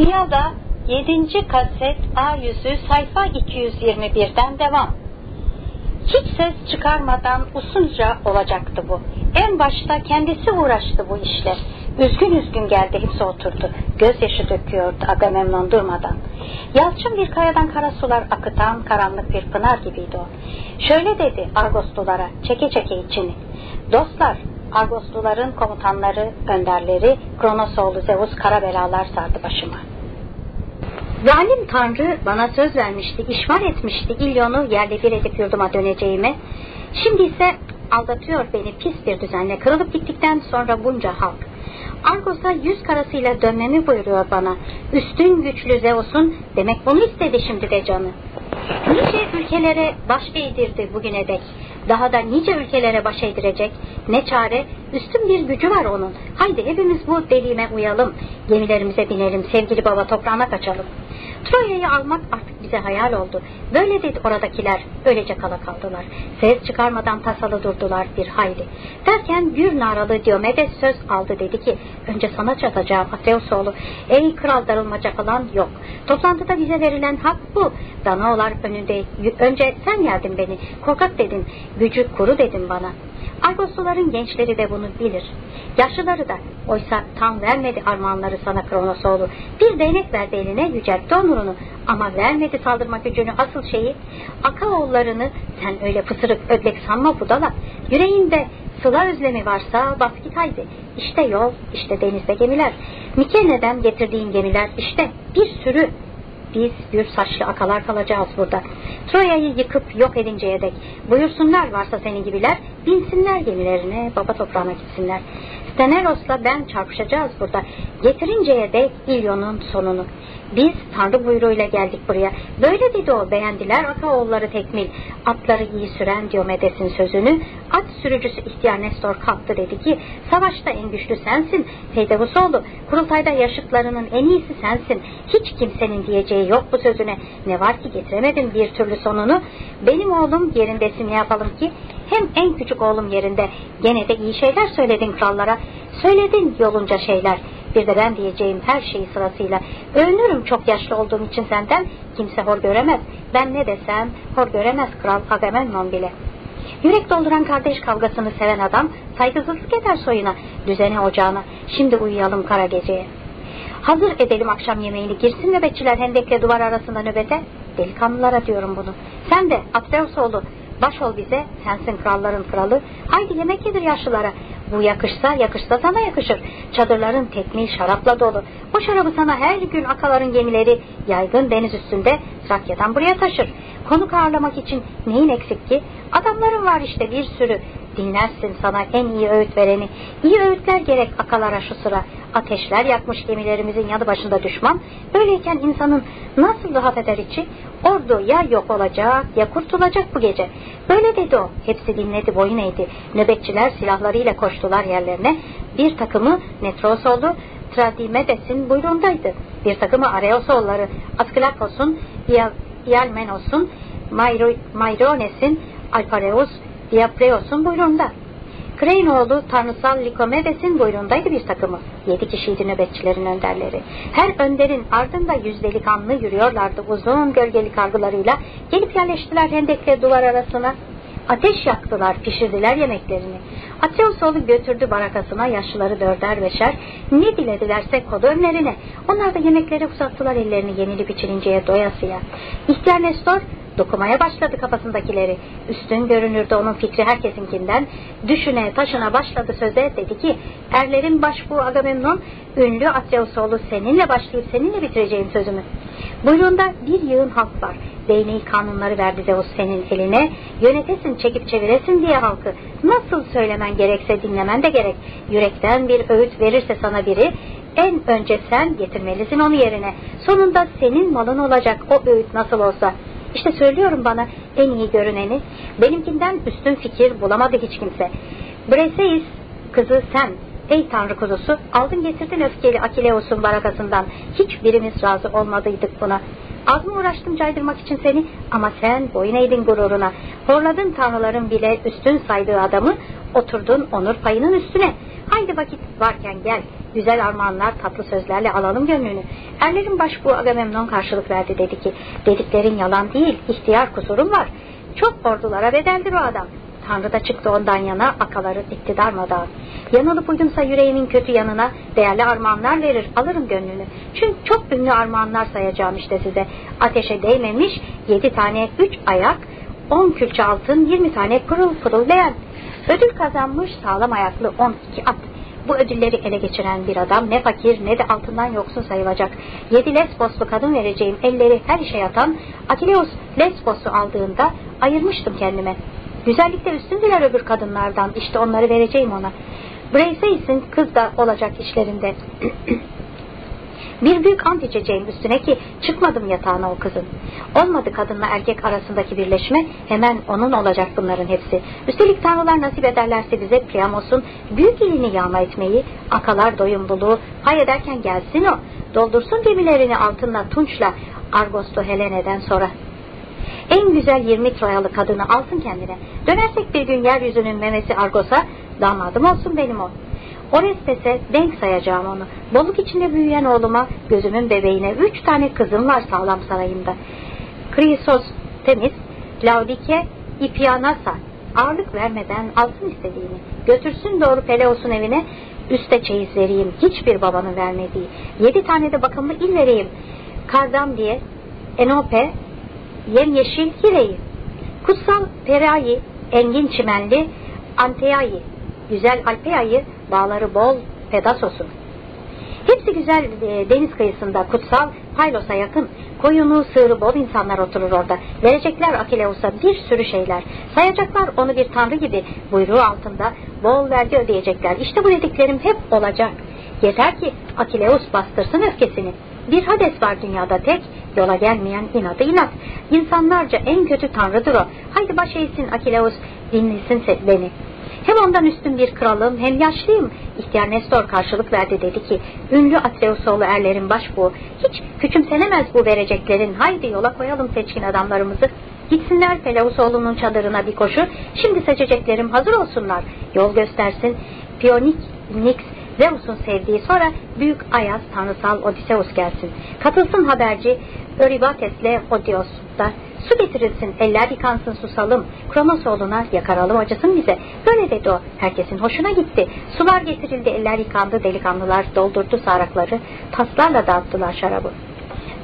Dünyada 7. kaset A yüzü sayfa 221'den devam. Hiç ses çıkarmadan usunca olacaktı bu. En başta kendisi uğraştı bu işle. Üzgün üzgün geldi hepsi oturdu. Gözyaşı döküyordu Agamemnon durmadan. Yalçın bir kayadan kara sular akıtan karanlık bir pınar gibiydi o. Şöyle dedi Argoslulara çeke çeke içini. Dostlar Argosluların komutanları, önderleri Kronos oğlu Zeus kara belalar sardı başıma. Zalim Tanrı bana söz vermişti, işvar etmişti İlyon'u yerle bir edip yurduma döneceğime. Şimdi ise aldatıyor beni pis bir düzenle kırılıp gittikten sonra bunca halk. Argos'a yüz karasıyla dönmemi buyuruyor bana. Üstün güçlü Zeus'un demek bunu istedi şimdi de canı. Nice ülkelere baş eğdirdi bugüne dek. Daha da nice ülkelere baş eğdirecek. Ne çare? Üstün bir gücü var onun. Haydi hepimiz bu dediğime uyalım. Gemilerimize binelim. Sevgili baba toprağına kaçalım. Troya'yı almak artık bize hayal oldu. Böyle dedi oradakiler. Öylece kala kaldılar. Ses çıkarmadan tasalı durdular bir hayli. Derken bir naralı Diomedes söz aldı dedi ki önce sana çatacağım Atreus oğlu. Ey kral darılmaca falan yok. Toplantıda bize verilen hak bu. Danaolar önünde önce sen geldin beni. Korkak dedin. Gücü kuru dedin bana. Argosluların gençleri de bunu bilir. Yaşlıları da. Oysa tam vermedi armağanları sana Kronos oğlu. Bir değnek verdi eline yüceltti onurunu. Ama vermedi saldırma gücünü asıl şeyi. Akaoğullarını sen öyle pısırık ödlek sanma budala. Yüreğinde sıla özlemi varsa bas git haydi. İşte yol, işte denizde gemiler. Mikene'den getirdiğin gemiler işte bir sürü biz gür saçlı akalar kalacağız burada. Troya'yı yıkıp yok edinceye dek. Buyursunlar varsa senin gibiler, binsinler gemilerine, baba toprağına gitsinler. Steneros'la ben çarpışacağız burada. Getirinceye dek İlyon'un sonunu. Biz Tanrı buyruğuyla geldik buraya. Böyle dedi o beğendiler Akaoğulları tekmil. Atları iyi süren Diomedes'in sözünü at sürücüsü ihtiyar Nestor kalktı dedi ki savaşta en güçlü sensin. Feydevusoğlu kurultayda yaşıtlarının en iyisi sensin. Hiç kimsenin diyeceği yok bu sözüne. Ne var ki getiremedim bir türlü sonunu. Benim oğlum yerindesin ne yapalım ki? Hem en küçük oğlum yerinde. Gene de iyi şeyler söyledin krallara. Söyledin yolunca şeyler. Bir de ben diyeceğim her şeyi sırasıyla. Övünürüm çok yaşlı olduğum için senden. Kimse hor göremez. Ben ne desem hor göremez kral Agamemnon bile. Yürek dolduran kardeş kavgasını seven adam saygısızlık eder soyuna, düzene ocağına. Şimdi uyuyalım kara geceye. Hazır edelim akşam yemeğini. Girsin nöbetçiler hendekle duvar arasında nöbete. Delikanlılara diyorum bunu. Sen de Atreus baş ol bize. Sensin kralların kralı. Haydi yemek yedir yaşlılara. Bu yakışsa yakışsa sana yakışır. Çadırların tekmil şarapla dolu. Bu şarabı sana her gün akaların gemileri yaygın deniz üstünde Trakya'dan buraya taşır. Konuk ağırlamak için neyin eksik ki? Adamların var işte bir sürü. Dinlersin sana en iyi öğüt vereni. İyi öğütler gerek akalara şu sıra. Ateşler yakmış gemilerimizin yanı başında düşman. Böyleyken insanın nasıl rahat eder içi? Ordu ya yok olacak ya kurtulacak bu gece. Böyle dedi o. Hepsi dinledi boyun eğdi. Nöbetçiler silahlarıyla koştular yerlerine. Bir takımı Netros oldu. Tradimedes'in buyruğundaydı. Bir takımı Areosoğulları, Askelapos'un, Ialmenos'un, Mayrones'in, Alpareus, Diapreos'un buyruğunda. Kreynoğlu tanrısal Likomedes'in buyruğundaydı bir takımı. Yedi kişiydi nöbetçilerin önderleri. Her önderin ardında yüz delikanlı yürüyorlardı uzun gölgeli kargılarıyla. Gelip yerleştiler hendekle duvar arasına. Ateş yaktılar, pişirdiler yemeklerini. Atreus götürdü barakasına yaşlıları dörder beşer. Ne diledilerse kodu önlerine. Onlar da yemekleri uzattılar ellerini yenilip içilinceye doyasıya. İhtiyar Nestor Dokumaya başladı kafasındakileri. Üstün görünürdü onun fikri herkesinkinden. Düşüne taşına başladı söze dedi ki erlerin başbuğu Agamemnon ünlü Atreusoğlu seninle başlayıp seninle bitireceğim sözümü. Buyruğunda bir yığın halk var. Değneği kanunları verdi Zeus senin eline. Yönetesin çekip çeviresin diye halkı. Nasıl söylemen gerekse dinlemen de gerek. Yürekten bir öğüt verirse sana biri en önce sen getirmelisin onu yerine. Sonunda senin malın olacak o öğüt nasıl olsa. İşte söylüyorum bana en iyi görüneni. Benimkinden üstün fikir bulamadı hiç kimse. Breseis kızı sen ey tanrı kuzusu aldın getirdin öfkeli Akileus'un barakasından. Hiçbirimiz razı olmadıydık buna. Az mı uğraştım caydırmak için seni ama sen boyun eğdin gururuna. Horladın tanrıların bile üstün saydığı adamı oturdun onur payının üstüne. Haydi vakit varken gel güzel armağanlar tatlı sözlerle alalım gönlünü. Erlerin başbuğu Agamemnon karşılık verdi dedi ki dediklerin yalan değil ihtiyar kusurum var. Çok ordulara bedeldir o adam. Tanrı da çıktı ondan yana akaların iktidar madağı. Yanılıp uydumsa yüreğimin kötü yanına değerli armağanlar verir alırım gönlünü. Çünkü çok ünlü armağanlar sayacağım işte size. Ateşe değmemiş yedi tane üç ayak, on külçe altın, yirmi tane pırıl pırıl leğen. Ödül kazanmış sağlam ayaklı on iki at. Bu ödülleri ele geçiren bir adam ne fakir ne de altından yoksun sayılacak. Yedi Lesboslu kadın vereceğim elleri her işe yatan Akileus Lesbos'u aldığında ayırmıştım kendime. Güzellikte üstündüler öbür kadınlardan işte onları vereceğim ona. Braceis'in kız da olacak işlerinde. Bir büyük ant içeceğim üstüne ki çıkmadım yatağına o kızın. Olmadı kadınla erkek arasındaki birleşme hemen onun olacak bunların hepsi. Üstelik tanrılar nasip ederlerse bize Priamos'un büyük ilini yağma etmeyi, akalar doyumluluğu hay ederken gelsin o. Doldursun gemilerini altınla tunçla Argos'tu Helene'den sonra. En güzel 20 Troyalı kadını alsın kendine. Dönersek bir gün yeryüzünün memesi Argos'a damadım olsun benim o. Orestes'e denk sayacağım onu. Bolluk içinde büyüyen oğluma, gözümün bebeğine üç tane kızım var sağlam sarayımda. Krisos temiz, Laudike, İpyanasa ağırlık vermeden alsın istediğini. Götürsün doğru Peleos'un evine, üste çeyiz vereyim. Hiçbir babanın vermediği. Yedi tane de bakımlı il vereyim. Kardam diye, Enope, yemyeşil Hire'yi. Kutsal Perayi, engin çimenli Anteya'yı güzel Alpeya'yı, bağları bol Pedasos'un. Hepsi güzel e, deniz kıyısında, kutsal Paylos'a yakın. Koyunu, sığırı bol insanlar oturur orada. Verecekler Akileus'a bir sürü şeyler. Sayacaklar onu bir tanrı gibi buyruğu altında bol vergi ödeyecekler. İşte bu dediklerim hep olacak. Yeter ki Akileus bastırsın öfkesini. Bir Hades var dünyada tek, yola gelmeyen inadı inat. İnsanlarca en kötü tanrıdır o. Haydi baş eğsin Akileus, dinlesin beni. Hem ondan üstün bir kralım hem yaşlıyım. İhtiyar Nestor karşılık verdi dedi ki ünlü Atreusoğlu erlerin başbuğu hiç küçümsenemez bu vereceklerin haydi yola koyalım seçkin adamlarımızı. Gitsinler Pelausoğlu'nun çadırına bir koşu. Şimdi seçeceklerim hazır olsunlar. Yol göstersin. Pionik, Nix, Zeus'un sevdiği sonra büyük Ayaz tanrısal Odysseus gelsin. Katılsın haberci Öribates'le Odios da Su getirilsin, eller yıkansın susalım. Kronos oğluna yakaralım acısın bize. Böyle dedi o. Herkesin hoşuna gitti. Sular getirildi, eller yıkandı, delikanlılar doldurdu sarakları. Taslarla dağıttılar şarabı.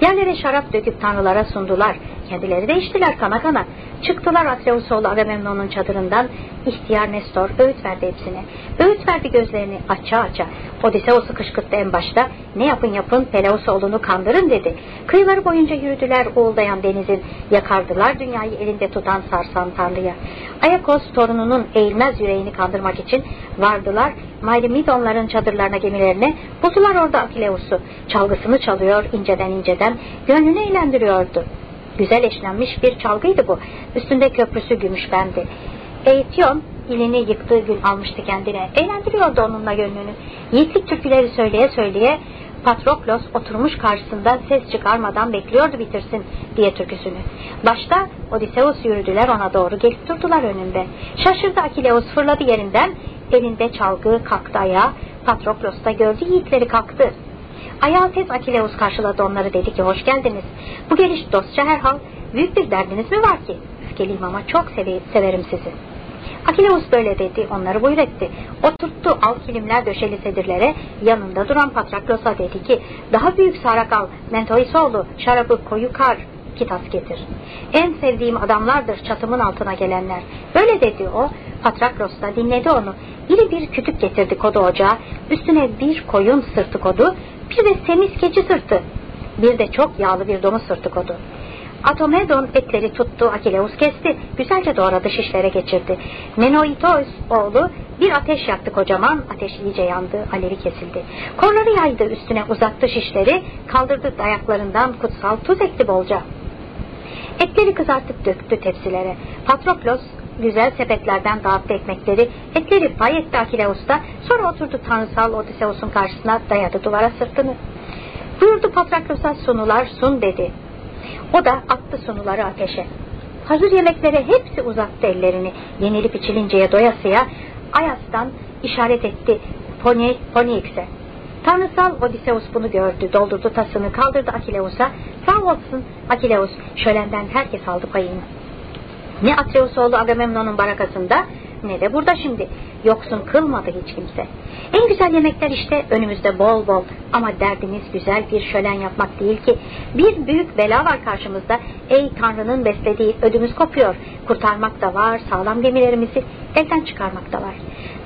Yerlere şarap döküp tanrılara sundular. Kendileri de içtiler kana kana. Çıktılar Atreusoğlu Agamemnon'un çadırından. İhtiyar Nestor öğüt verdi hepsine. Öğüt verdi gözlerini aça aça. Odysseus'u kışkırttı en başta. Ne yapın yapın Pelausoğlu'nu kandırın dedi. Kıyıları boyunca yürüdüler uğuldayan denizin. Yakardılar dünyayı elinde tutan sarsan tanrıya. Ayakos torununun eğilmez yüreğini kandırmak için vardılar. Mayremidonların çadırlarına gemilerine. Buldular orada Akileus'u. Çalgısını çalıyor inceden inceden. Gönlünü eğlendiriyordu. Güzel eşlenmiş bir çalgıydı bu. Üstünde köprüsü gümüş bendi. Eğition ilini yıktığı gün almıştı kendine. Eğlendiriyordu onunla gönlünü. Yiğitlik türküleri söyleye söyleye Patroklos oturmuş karşısında ses çıkarmadan bekliyordu bitirsin diye türküsünü. Başta Odysseus yürüdüler ona doğru gelip durdular önünde. Şaşırdı Akileus fırladı yerinden elinde çalgı kalktı ayağa. Patroklos da gördü yiğitleri kalktı. Ayağı tez Akileus karşıladı onları dedi ki hoş geldiniz. Bu geliş dostça herhal büyük bir derdiniz mi var ki? Öfkeliyim ama çok sev severim sizi. Akileus böyle dedi onları buyur etti. Oturttu al kilimler döşeli sedirlere yanında duran Patraklos'a dedi ki daha büyük sarak al Mentoisoğlu şarabı koyu kar kitas getir. En sevdiğim adamlardır çatımın altına gelenler. Böyle dedi o. Patraklos da dinledi onu. İri bir kütük getirdi kodu ocağa. Üstüne bir koyun sırtı kodu. Bir de semiz keçi sırtı. Bir de çok yağlı bir domuz sırtı kodu. Atomedon etleri tuttu, Akileus kesti, güzelce doğradı şişlere geçirdi. Menoitos oğlu bir ateş yaktı kocaman, ateş iyice yandı, alevi kesildi. Korları yaydı üstüne uzattı şişleri, kaldırdı dayaklarından kutsal tuz ekti bolca. Etleri kızartıp döktü tepsilere. Patroklos güzel sepetlerden dağıttı ekmekleri, etleri pay etti Akileus'ta, sonra oturdu tanrısal Odysseus'un karşısına dayadı duvara sırtını. Buyurdu Patraklos'a sunular sun dedi. O da attı sunuları ateşe. Hazır yemeklere hepsi uzattı ellerini, yenilip içilinceye doyasıya, Ayas'tan işaret etti Pony, Ponyx'e. Tanrısal Odysseus bunu gördü. Doldurdu tasını kaldırdı Akileus'a. Sağ olsun Akileus şölenden herkes aldı payını. Ne Atreus oğlu Agamemnon'un barakasında ne de burada şimdi. Yoksun kılmadı hiç kimse. En güzel yemekler işte önümüzde bol bol ama derdimiz güzel bir şölen yapmak değil ki. Bir büyük bela var karşımızda. Ey Tanrı'nın beslediği ödümüz kopuyor. Kurtarmak da var, sağlam gemilerimizi elden çıkarmak da var.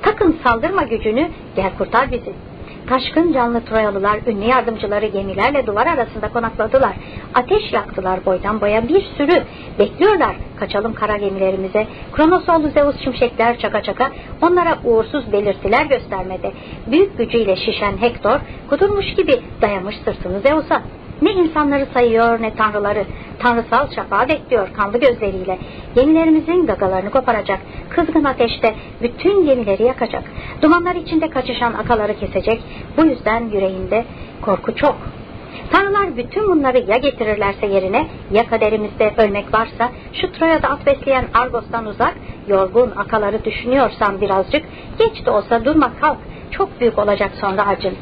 Takın saldırma gücünü, gel kurtar bizi. Taşkın canlı Troyalılar ünlü yardımcıları gemilerle duvar arasında konakladılar. Ateş yaktılar boydan boya bir sürü. Bekliyorlar kaçalım kara gemilerimize. Kronos oğlu Zeus şimşekler çaka çaka onlara uğursuz belirtiler göstermedi. Büyük gücüyle şişen Hektor kudurmuş gibi dayamış sırtını Zeus'a. Ne insanları sayıyor ne tanrıları. Tanrısal şafağı bekliyor kanlı gözleriyle. Gemilerimizin gagalarını koparacak. Kızgın ateşte bütün gemileri yakacak. Dumanlar içinde kaçışan akaları kesecek. Bu yüzden yüreğinde korku çok. Tanrılar bütün bunları ya getirirlerse yerine ya kaderimizde ölmek varsa şu Troya'da at besleyen Argos'tan uzak yorgun akaları düşünüyorsan birazcık geç de olsa durma kalk çok büyük olacak sonra acın.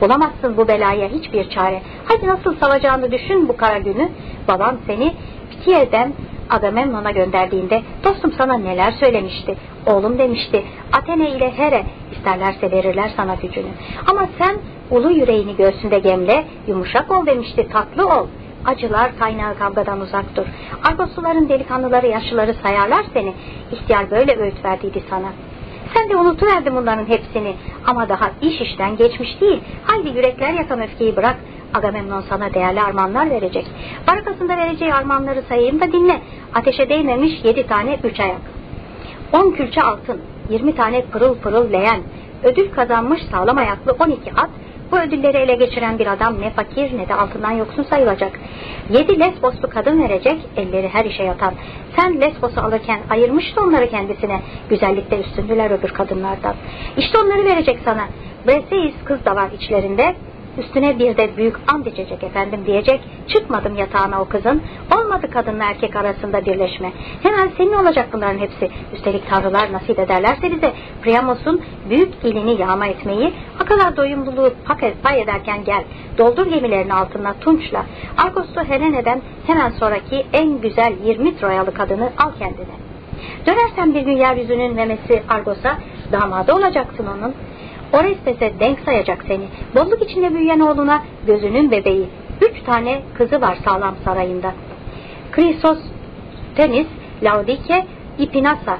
Bulamazsın bu belaya hiçbir çare. Hadi nasıl savacağını düşün bu kara günü. Babam seni Pitiye'den Agamemnon'a gönderdiğinde dostum sana neler söylemişti. Oğlum demişti Athene ile Here isterlerse verirler sana gücünü. Ama sen ulu yüreğini göğsünde gemle yumuşak ol demişti tatlı ol. Acılar kaynağı kavgadan uzak dur. Argosluların delikanlıları yaşlıları sayarlar seni. İhtiyar böyle öğüt verdiydi sana.'' Sen de unutuverdin bunların hepsini. Ama daha iş işten geçmiş değil. Haydi yürekler yakan öfkeyi bırak. Agamemnon sana değerli armağanlar verecek. Barakasında vereceği armağanları sayayım da dinle. Ateşe değmemiş yedi tane üç ayak. On külçe altın, yirmi tane pırıl pırıl leğen, ödül kazanmış sağlam ayaklı on iki at, bu ödülleri ele geçiren bir adam ne fakir ne de altından yoksun sayılacak. Yedi Lesboslu kadın verecek, elleri her işe yatan. Sen Lesbos'u alırken ayırmıştı onları kendisine. Güzellikte üstündüler öbür kadınlardan. İşte onları verecek sana. Breseis kız da var içlerinde. Üstüne bir de büyük and içecek efendim diyecek. Çıkmadım yatağına o kızın. Olmadı kadınla erkek arasında birleşme. Hemen senin olacak bunların hepsi. Üstelik tanrılar nasip ederlerse bize Priamos'un büyük ilini yağma etmeyi, akılar doyumluluğu pay ederken gel. Doldur gemilerin altına tunçla. Argos'u Helene'den hemen sonraki en güzel 20 Troyalı kadını al kendine. Dönersen bir gün yeryüzünün memesi Argos'a damadı olacaksın onun. Orestes'e denk sayacak seni. Bolluk içinde büyüyen oğluna gözünün bebeği. Üç tane kızı var sağlam sarayında. Krisos, Tenis, Laodike, İpinasa.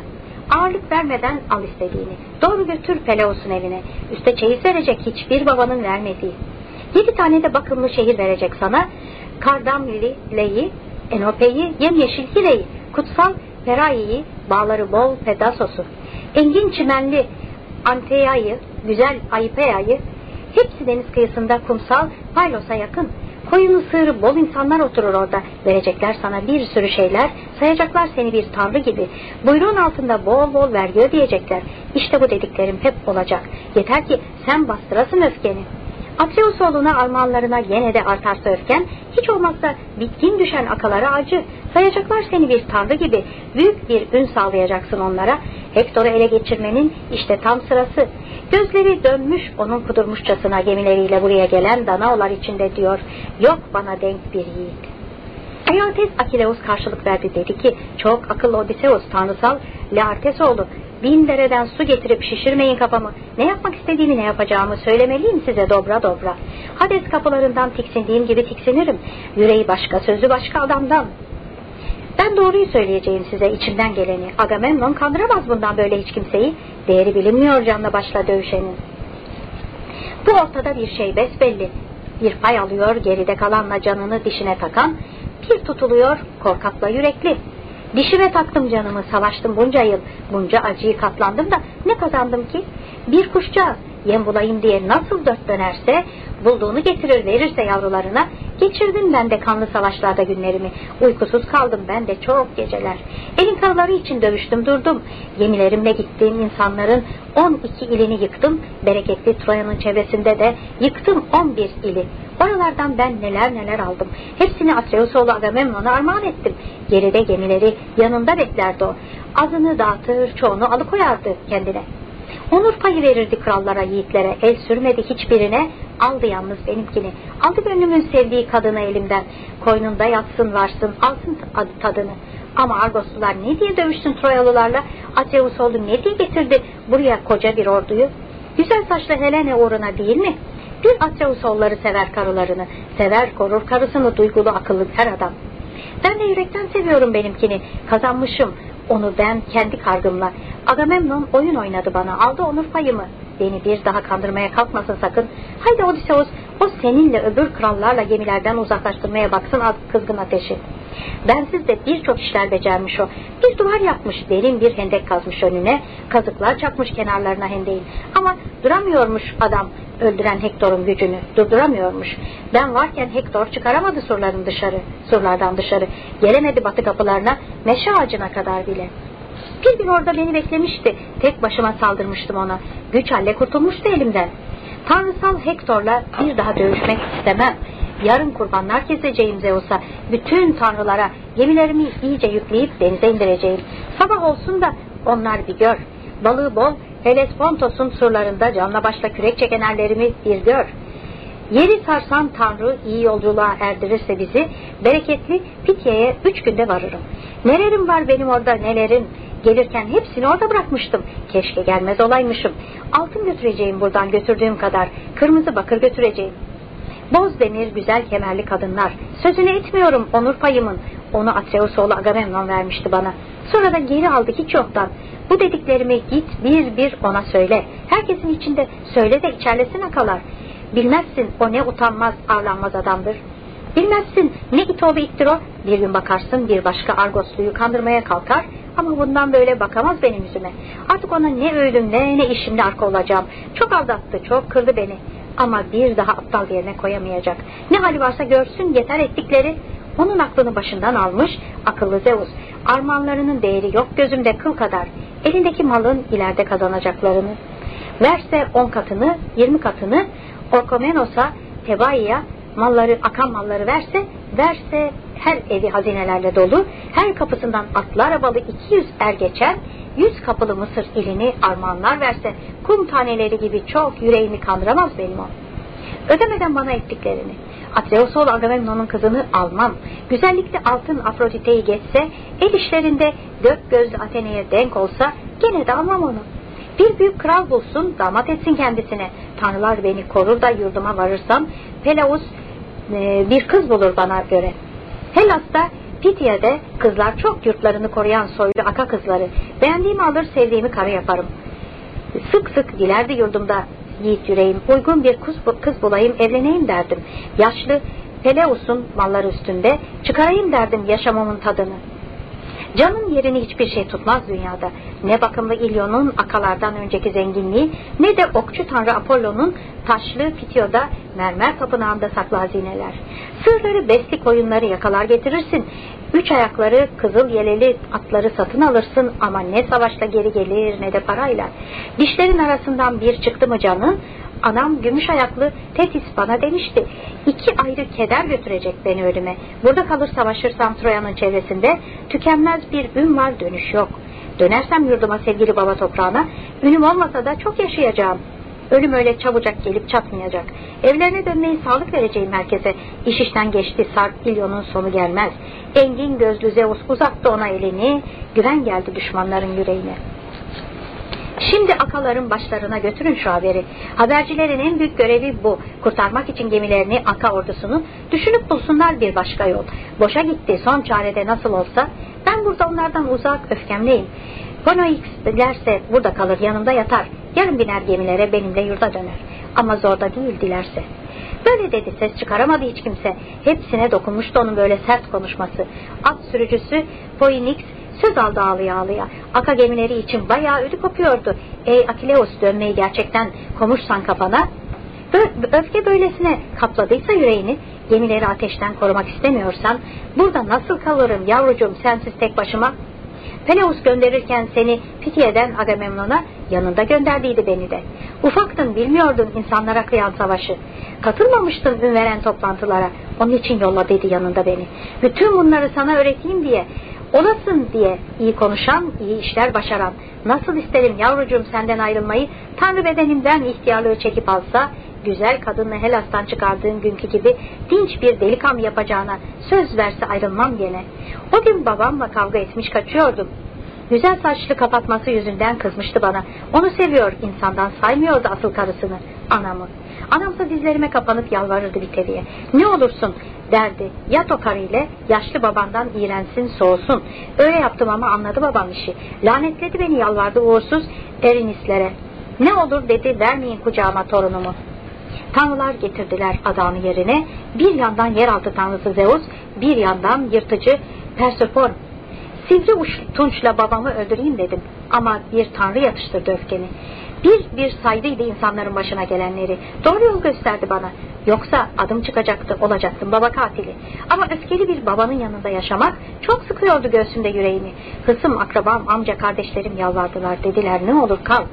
Ağırlık vermeden al istediğini. Doğru götür Peleus'un evine. Üste çeyiz verecek hiçbir babanın vermediği. Yedi tane de bakımlı şehir verecek sana. Kardamli, Leyi, Enope'yi, yemyeşil Hile'yi, kutsal Perayi'yi, bağları bol Pedasos'u. Engin çimenli Anteya'yı, güzel Aypea'yı, hepsi deniz kıyısında kumsal Paylos'a yakın. Koyunu sığırı bol insanlar oturur orada. Verecekler sana bir sürü şeyler, sayacaklar seni bir tanrı gibi. Buyruğun altında bol bol vergi ödeyecekler. İşte bu dediklerim hep olacak. Yeter ki sen bastırasın öfkeni. Atreus oğluna armağanlarına yine de artarsa öfken, hiç olmazsa bitkin düşen akalara acı. Sayacaklar seni bir tanrı gibi. Büyük bir ün sağlayacaksın onlara. Hektor'u ele geçirmenin işte tam sırası. Gözleri dönmüş onun kudurmuşçasına gemileriyle buraya gelen Danaolar içinde diyor. Yok bana denk bir yiğit. Laertes Akileus karşılık verdi dedi ki çok akıllı Odysseus tanrısal Laertes oğlu bin dereden su getirip şişirmeyin kafamı ne yapmak istediğimi ne yapacağımı söylemeliyim size dobra dobra Hades kapılarından tiksindiğim gibi tiksinirim yüreği başka sözü başka adamdan ben doğruyu söyleyeceğim size içimden geleni. Agamemnon kandıramaz bundan böyle hiç kimseyi. Değeri bilinmiyor canla başla dövüşenin. Bu ortada bir şey besbelli. Bir pay alıyor geride kalanla canını dişine takan, bir tutuluyor korkakla yürekli. Dişime taktım canımı, savaştım bunca yıl, bunca acıyı katlandım da ne kazandım ki? Bir kuşcağız, yem bulayım diye nasıl dört dönerse, bulduğunu getirir verirse yavrularına, geçirdim ben de kanlı savaşlarda günlerimi, uykusuz kaldım ben de çok geceler. Elin karıları için dövüştüm durdum, gemilerimle gittiğim insanların on iki ilini yıktım, bereketli Troya'nın çevresinde de yıktım on bir ili. Oralardan ben neler neler aldım. Hepsini Atreus Agamemnon'a armağan ettim. Geride gemileri yanında beklerdi o. Azını dağıtır, çoğunu alıkoyardı kendine. Onur payı verirdi krallara, yiğitlere. El sürmedi hiçbirine. Aldı yalnız benimkini. Aldı gönlümün sevdiği kadını elimden. Koynunda yatsın varsın, alsın tadını. Ama Argoslular ne diye dövüşsün Troyalılarla? Atreus oldu ne diye getirdi buraya koca bir orduyu? Güzel saçlı Helene uğruna değil mi? Bir Atreus oğulları sever karılarını, sever korur karısını duygulu akıllı her adam. Ben de yürekten seviyorum benimkini, kazanmışım onu ben kendi kargımla. Agamemnon oyun oynadı bana, aldı onur payımı. Beni bir daha kandırmaya kalkmasın sakın. Haydi Odysseus, o seninle öbür krallarla gemilerden uzaklaştırmaya baksın kızgın ateşi. Bensiz de birçok işler becermiş o. Bir duvar yapmış, derin bir hendek kazmış önüne, kazıklar çakmış kenarlarına hendeğin. Ama duramıyormuş adam öldüren Hektor'un gücünü, durduramıyormuş. Ben varken Hektor çıkaramadı surların dışarı, surlardan dışarı. Gelemedi batı kapılarına, meşe ağacına kadar bile. Bir gün orada beni beklemişti. Tek başıma saldırmıştım ona. Güç halle kurtulmuştu elimden. Tanrısal Hektor'la bir daha dövüşmek istemem. Yarın kurbanlar keseceğim Zeus'a. Bütün tanrılara gemilerimi iyice yükleyip denize indireceğim. Sabah olsun da onlar bir gör. Balığı bol Helespontos'un surlarında canla başla kürek çeken erlerimi bir gör. Yeri sarsan Tanrı iyi yolculuğa erdirirse bizi, bereketli Pitye'ye üç günde varırım. Nelerim var benim orada nelerin, gelirken hepsini orada bırakmıştım. Keşke gelmez olaymışım. Altın götüreceğim buradan götürdüğüm kadar, kırmızı bakır götüreceğim. Boz demir güzel kemerli kadınlar. Sözünü etmiyorum onur payımın. Onu Atreus oğlu Agamemnon vermişti bana. Sonra da geri aldı hiç yoktan. Bu dediklerimi git bir bir ona söyle. Herkesin içinde söyle de içerlesin akalar. Bilmezsin o ne utanmaz arlanmaz adamdır. Bilmezsin ne it oğlu ittir o. Bir gün bakarsın bir başka Argoslu'yu kandırmaya kalkar ama bundan böyle bakamaz benim yüzüme. Artık ona ne ölüm ne ne işimle arka olacağım. Çok aldattı çok kırdı beni. Ama bir daha aptal yerine koyamayacak. Ne hali varsa görsün yeter ettikleri. Onun aklını başından almış akıllı Zeus. Armağanlarının değeri yok gözümde kıl kadar. Elindeki malın ileride kazanacaklarını. Verse on katını, yirmi katını Orkomenos'a, Tebai'ye malları, akan malları verse, verse her evi hazinelerle dolu, her kapısından atlı arabalı 200 er geçer, 100 kapılı Mısır ilini armağanlar verse, kum taneleri gibi çok yüreğimi kandıramaz benim o. Ödemeden bana ettiklerini, Atreus oğlu Agamemnon'un kızını almam, güzellikte altın Afrodite'yi geçse, el işlerinde gök gözlü Atene'ye denk olsa, gene de almam onu. Bir büyük kral bulsun, damat etsin kendisine. Tanrılar beni korur da yurduma varırsam, Pelaus e, bir kız bulur bana göre. Hellas'ta Pitye'de kızlar çok yurtlarını koruyan soylu aka kızları. Beğendiğimi alır sevdiğimi karı yaparım. Sık sık dilerdi yurdumda yiğit yüreğim. Uygun bir kız, kız bulayım evleneyim derdim. Yaşlı Peleus'un malları üstünde çıkarayım derdim yaşamamın tadını. Canın yerini hiçbir şey tutmaz dünyada. Ne bakımlı İlyon'un akalardan önceki zenginliği ne de okçu tanrı Apollo'nun taşlı Pityo'da mermer tapınağında saklı hazineler. Sırları beslik oyunları yakalar getirirsin. Üç ayakları kızıl yeleli atları satın alırsın ama ne savaşla geri gelir ne de parayla. Dişlerin arasından bir çıktı mı canın Anam gümüş ayaklı Tetis bana demişti. İki ayrı keder götürecek beni ölüme. Burada kalır savaşırsam Troya'nın çevresinde tükenmez bir ün var dönüş yok. Dönersem yurduma sevgili baba toprağına ünüm olmasa da çok yaşayacağım. Ölüm öyle çabucak gelip çatmayacak. Evlerine dönmeyi sağlık vereceğim herkese. İş işten geçti Sarp İlyon'un sonu gelmez. Engin gözlü Zeus uzattı ona elini. Güven geldi düşmanların yüreğine.'' Şimdi akaların başlarına götürün şu haberi. Habercilerin en büyük görevi bu. Kurtarmak için gemilerini aka ordusunu düşünüp bulsunlar bir başka yol. Boşa gitti son çarede nasıl olsa. Ben burada onlardan uzak öfkemliyim. Phoenix dilerse burada kalır yanımda yatar. Yarın biner gemilere benimle yurda döner. Ama zorda değil dilerse. Böyle dedi ses çıkaramadı hiç kimse. Hepsine dokunmuştu onun böyle sert konuşması. At sürücüsü Phoenix Söz aldı ağlıya ağlıya. Aka gemileri için bayağı ödü kopuyordu. Ey Akileus dönmeyi gerçekten komuşsan kafana. Öfke böylesine kapladıysa yüreğini, gemileri ateşten korumak istemiyorsan, burada nasıl kalırım yavrucuğum sensiz tek başıma? Peleus gönderirken seni Pitye'den Agamemnon'a yanında gönderdiydi beni de. Ufaktın bilmiyordun insanlara kıyan savaşı. Katılmamıştın ün veren toplantılara. Onun için yolla dedi yanında beni. Bütün bunları sana öğreteyim diye Olasın diye iyi konuşan, iyi işler başaran, nasıl isterim yavrucuğum senden ayrılmayı, Tanrı bedenimden ihtiyarlığı çekip alsa, güzel kadınla Helas'tan çıkardığın günkü gibi dinç bir delikanlı yapacağına söz verse ayrılmam gene. O gün babamla kavga etmiş kaçıyordum. Güzel saçlı kapatması yüzünden kızmıştı bana. Onu seviyor, insandan saymıyordu asıl karısını, anamı. Anamsa dizlerime kapanıp yalvarırdı bir teviye. Ne olursun derdi. Yat o karıyla yaşlı babandan iğrensin soğusun. Öyle yaptım ama anladı babam işi. Lanetledi beni yalvardı uğursuz erinislere. Ne olur dedi vermeyin kucağıma torunumu. Tanrılar getirdiler adamı yerine. Bir yandan yeraltı tanrısı Zeus, bir yandan yırtıcı Persefon. Sivri uç, tunçla babamı öldüreyim dedim. Ama bir tanrı yatıştırdı öfkeni. Bir bir saydıydı insanların başına gelenleri. Doğru yol gösterdi bana. Yoksa adım çıkacaktı, olacaktım baba katili. Ama öfkeli bir babanın yanında yaşamak çok sıkıyordu göğsümde yüreğimi. Hısım, akrabam, amca, kardeşlerim yalvardılar. Dediler ne olur kal.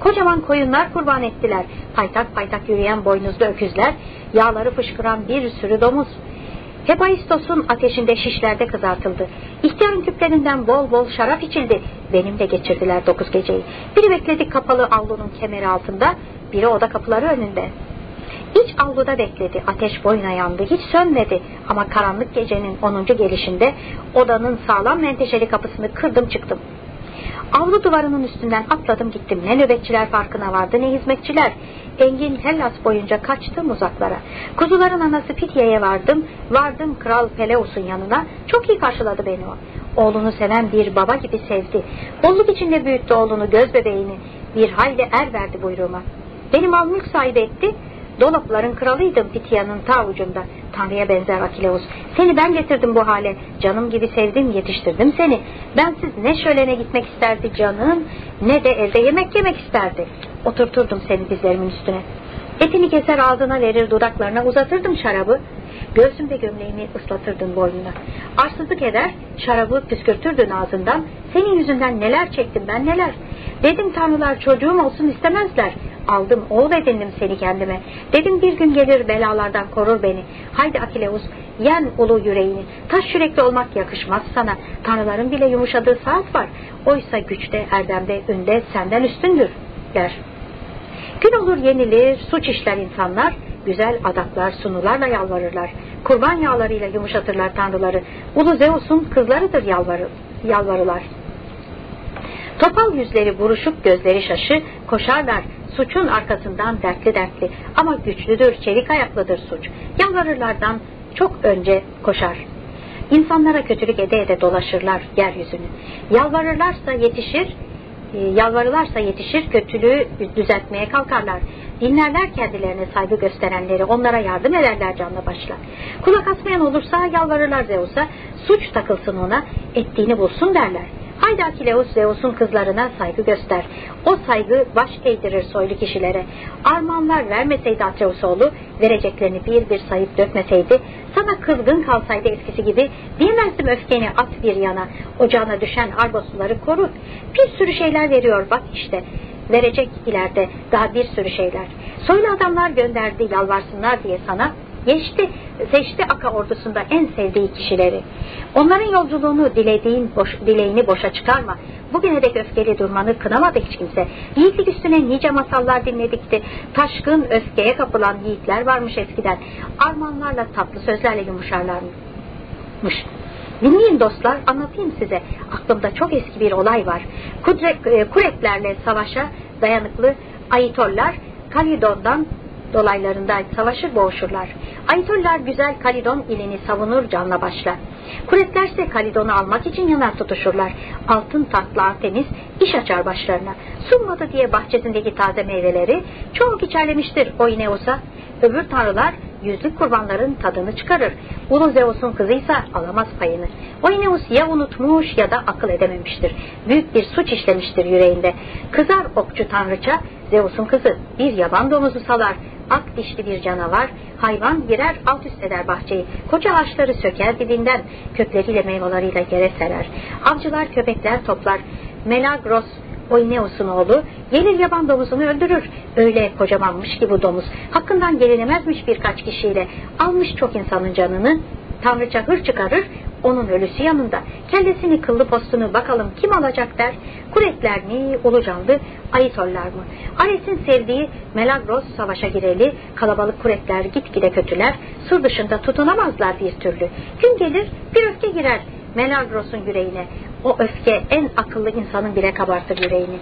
Kocaman koyunlar kurban ettiler. Paytak paytak yürüyen boynuzlu öküzler, yağları fışkıran bir sürü domuz. Hebaistos'un ateşinde şişlerde kızartıldı. İhtiyarın küplerinden bol bol şarap içildi. Benim de geçirdiler dokuz geceyi. Biri bekledik kapalı avlunun kemeri altında, biri oda kapıları önünde. İç avluda bekledi. Ateş boyuna yandı. Hiç sönmedi. Ama karanlık gecenin onuncu gelişinde odanın sağlam menteşeli kapısını kırdım çıktım. Avlu duvarının üstünden atladım gittim. Ne nöbetçiler farkına vardı ne hizmetçiler. Engin Hellas boyunca kaçtım uzaklara. Kuzuların anası Pitye'ye vardım. Vardım Kral Peleus'un yanına. Çok iyi karşıladı beni o. Oğlunu seven bir baba gibi sevdi. Bolluk içinde büyüttü oğlunu göz bebeğini. Bir hayli er verdi buyruğuma. Benim mülk sahibi etti. Dolapların kralıydım Pitya'nın ta ucunda. Tanrı'ya benzer Akileus. Seni ben getirdim bu hale. Canım gibi sevdim, yetiştirdim seni. Bensiz ne şölene gitmek isterdi canım, ne de evde yemek yemek isterdi. Oturturdum seni dizlerimin üstüne. Etini keser ağzına verir dudaklarına uzatırdım şarabı. Göğsümde gömleğimi ıslatırdın boynuna. Arsızlık eder, şarabı püskürtürdün ağzından. Senin yüzünden neler çektim ben neler. Dedim tanrılar çocuğum olsun istemezler. Aldım oğul edindim seni kendime. Dedim bir gün gelir belalardan korur beni. Haydi Akileus yen ulu yüreğini. Taş yürekli olmak yakışmaz sana. Tanrıların bile yumuşadığı saat var. Oysa güçte, erdemde, ünde senden üstündür der. Gün olur yenilir, suç işler insanlar, güzel adaklar, sunularla yalvarırlar. Kurban yağlarıyla yumuşatırlar tanrıları. Ulu Zeus'un kızlarıdır yalvarı, yalvarılar. Topal yüzleri buruşuk gözleri şaşı koşarlar suçun arkasından dertli dertli ama güçlüdür çelik ayaklıdır suç yalvarırlardan çok önce koşar İnsanlara kötülük ede ede dolaşırlar yeryüzünü yalvarırlarsa yetişir yalvarırlarsa yetişir kötülüğü düzeltmeye kalkarlar. Dinlerler kendilerine saygı gösterenleri onlara yardım ederler canla başla. Kulak asmayan olursa yalvarırlar Zeus'a suç takılsın ona ettiğini bulsun derler Haydi Akileus Zeus'un kızlarına saygı göster. O saygı baş eğdirir soylu kişilere. Armağanlar vermeseydi Atreusoğlu, vereceklerini bir bir sayıp dökmeseydi, sana kızgın kalsaydı eskisi gibi, diyemezdim öfkeni at bir yana, ocağına düşen argosluları koru. Bir sürü şeyler veriyor bak işte. Verecek ileride daha bir sürü şeyler. Soylu adamlar gönderdi yalvarsınlar diye sana, Geçti, seçti Aka ordusunda en sevdiği kişileri. Onların yolculuğunu dilediğin boş, dileğini boşa çıkarma. Bugüne dek öfkeli durmanı kınamadı hiç kimse. Yiğitlik üstüne nice masallar dinledikti. Taşkın öfkeye kapılan yiğitler varmış eskiden. Armanlarla tatlı sözlerle yumuşarlarmış. Dinleyin dostlar anlatayım size. Aklımda çok eski bir olay var. Kudre, e, kureklerle savaşa dayanıklı Aitorlar Kalidon'dan dolaylarında savaşır boğuşurlar. Aytollar güzel Kalidon ilini savunur canla başla. Kuretlerse Kalidon'u almak için yanar tutuşurlar. Altın tatlı Artemis iş açar başlarına. Sunmadı diye bahçesindeki taze meyveleri çok içerlemiştir o Ineos'a. Öbür tanrılar yüzlük kurbanların tadını çıkarır. Ulu Zeus'un kızıysa alamaz payını. O Ineus ya unutmuş ya da akıl edememiştir. Büyük bir suç işlemiştir yüreğinde. Kızar okçu tanrıça Zeus'un kızı bir yaban domuzu salar ak dişli bir canavar, hayvan girer alt üst eder bahçeyi. Koca ağaçları söker dibinden, kökleriyle meyveleriyle yere serer. Avcılar köpekler toplar. Melagros Oineus'un oğlu gelir yaban domuzunu öldürür. Öyle kocamanmış ki bu domuz. Hakkından gelinemezmiş birkaç kişiyle. Almış çok insanın canını. Tanrıça hır çıkarır. onun ölüsü yanında. Kellesini kıllı postunu bakalım kim alacak der. Kuretler mi, ulucanlı Aitorlar mı? Ares'in sevdiği Melagros savaşa gireli, kalabalık kuretler gitgide kötüler, sur dışında tutunamazlar bir türlü. Gün gelir bir öfke girer Melagros'un yüreğine. O öfke en akıllı insanın bile kabartır yüreğini.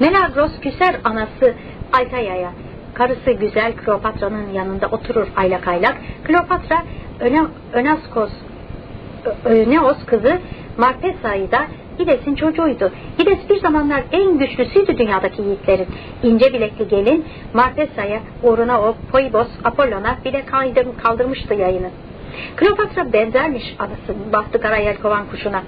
Melagros küser anası Aytaya'ya. Karısı güzel Kleopatra'nın yanında oturur aylak aylak. Kleopatra Öne, Önaskos Öneos kızı Marpesa'yı da İdes'in çocuğuydu. İdes bir zamanlar en güçlüsüydü dünyadaki yiğitlerin. İnce bilekli gelin Marpesa'ya uğruna o Poibos Apollon'a bile kaldırmıştı yayını. Kleopatra benzermiş anasının bahtı kara yelkovan kuşuna.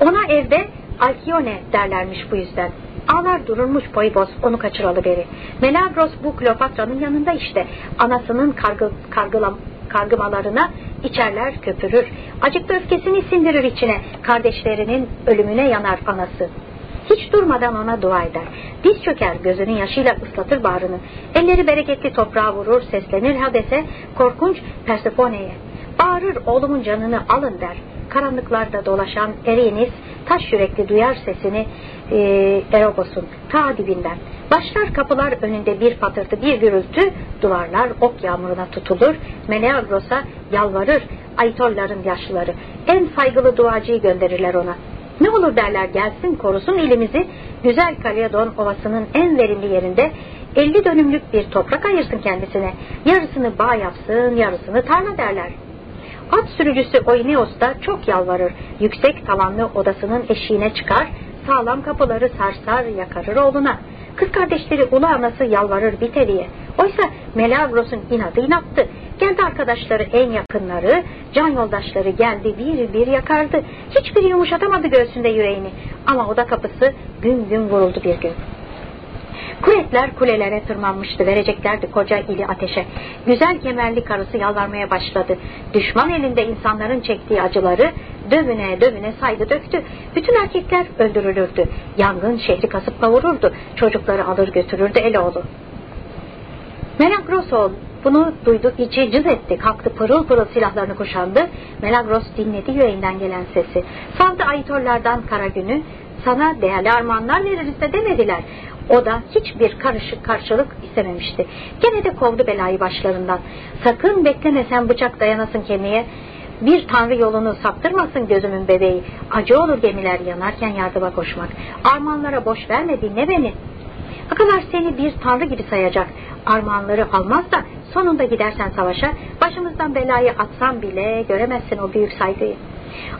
Ona evde Alkione derlermiş bu yüzden. Ağlar dururmuş Poibos onu kaçıralı beri. Melagros bu Kleopatra'nın yanında işte. Anasının kargı, kargılam, kargımalarına içerler köpürür. Acıklı öfkesini sindirir içine. Kardeşlerinin ölümüne yanar anası. Hiç durmadan ona dua eder. Diz çöker gözünün yaşıyla ıslatır bağrını. Elleri bereketli toprağa vurur seslenir Hades'e korkunç Persephone'ye. Bağırır oğlumun canını alın der. Karanlıklarda dolaşan Erinis taş yürekli duyar sesini e, Erebos'un ta dibinden. Başlar kapılar önünde bir patırtı bir gürültü, duvarlar ok yağmuruna tutulur, Meleagros'a yalvarır Aitorların yaşlıları. En saygılı duacıyı gönderirler ona. Ne olur derler gelsin korusun ilimizi, güzel Kalyadon ovasının en verimli yerinde 50 dönümlük bir toprak ayırsın kendisine. Yarısını bağ yapsın, yarısını tarla derler. At sürücüsü Oineos da çok yalvarır. Yüksek tavanlı odasının eşiğine çıkar, sağlam kapıları sarsar yakarır oğluna. Kız kardeşleri ulu anası yalvarır biteliye. Oysa Melagros'un inadı inattı. Geldi arkadaşları en yakınları, can yoldaşları geldi bir bir yakardı. Hiçbiri yumuşatamadı göğsünde yüreğini. Ama oda kapısı gün gün vuruldu bir gün. Kuretler kulelere tırmanmıştı, vereceklerdi koca ili ateşe. Güzel kemerli karısı yalvarmaya başladı. Düşman elinde insanların çektiği acıları dövüne dövüne saydı döktü. Bütün erkekler öldürülürdü. Yangın şehri kasıp kavururdu. Çocukları alır götürürdü Eloğlu. Melagros bunu duydu, içi cız etti. Kalktı pırıl pırıl silahlarını kuşandı. Melagros dinledi yüreğinden gelen sesi. Savdı aytorlardan kara günü. Sana değerli armağanlar veririz de demediler. O da hiçbir karışık karşılık istememişti. Gene de kovdu belayı başlarından. Sakın bekleme sen bıçak dayanasın kemiğe. Bir tanrı yolunu saptırmasın gözümün bebeği. Acı olur gemiler yanarken yardıma koşmak. Armanlara boş verme dinle beni. Akalar seni bir tanrı gibi sayacak. Armağanları almaz da sonunda gidersen savaşa başımızdan belayı atsan bile göremezsin o büyük saygıyı.